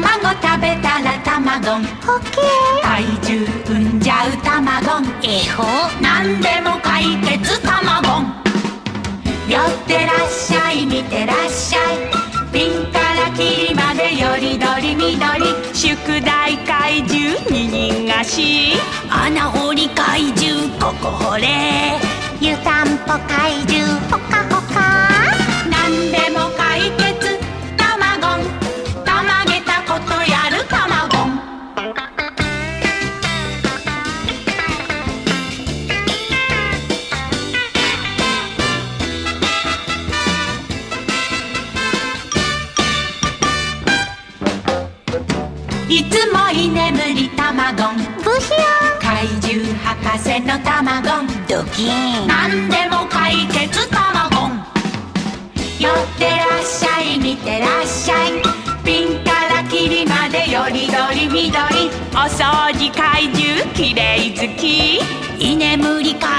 卵食べたら卵。オッケー体重産んじゃう卵。えほ。何でも解決卵。寄ってらっしゃい見てらっしゃい。ピンからキリまでよりどりみどり。宿題怪獣に人がし。穴掘り怪獣ここ掘れ。湯たんぽ怪いつも居眠りたまごんブヒヤ怪獣博士のたまごんドキン。何でも解決たまごん寄ってらっしゃい見てらっしゃい。ピンからキリまでよりどりみどり。お掃除怪獣きれい好き。居眠り怪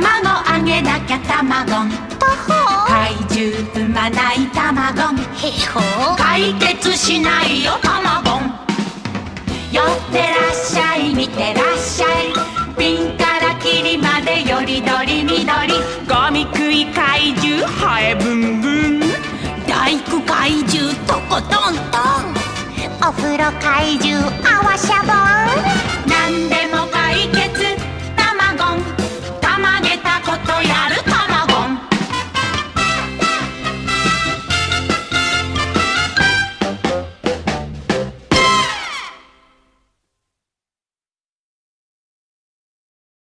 卵あげなきゃたまごんとほ。怪獣産まないたまごんへほ。解決しないよたまごん寄ってらっしゃい見てらっしゃい。ピンからキリまでよりどりみどり。ゴミ食い怪獣ハエブンブン。大工怪獣とことんとん。お風呂怪獣あわしゃぼん